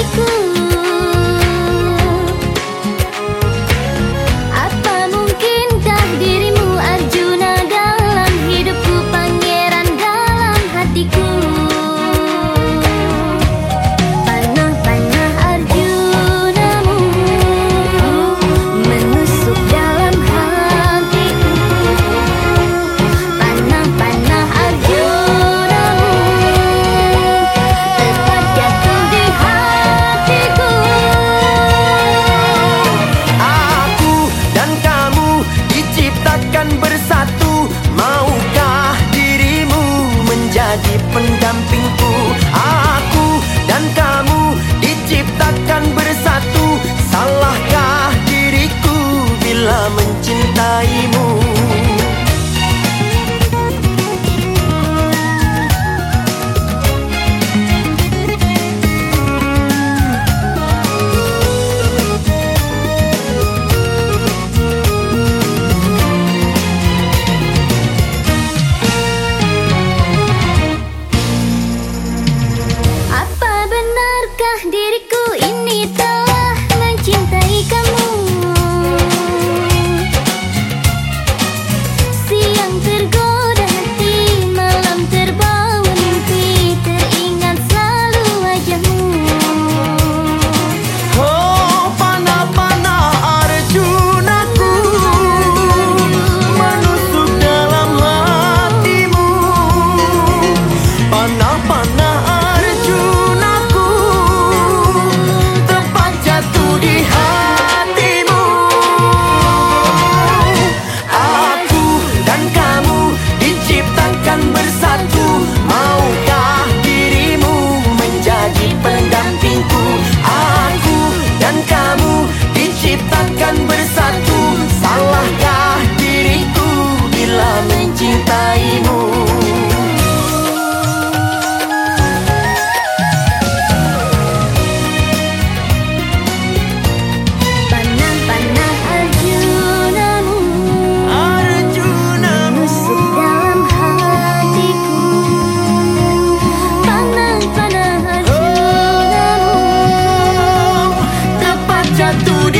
hatiku ya tú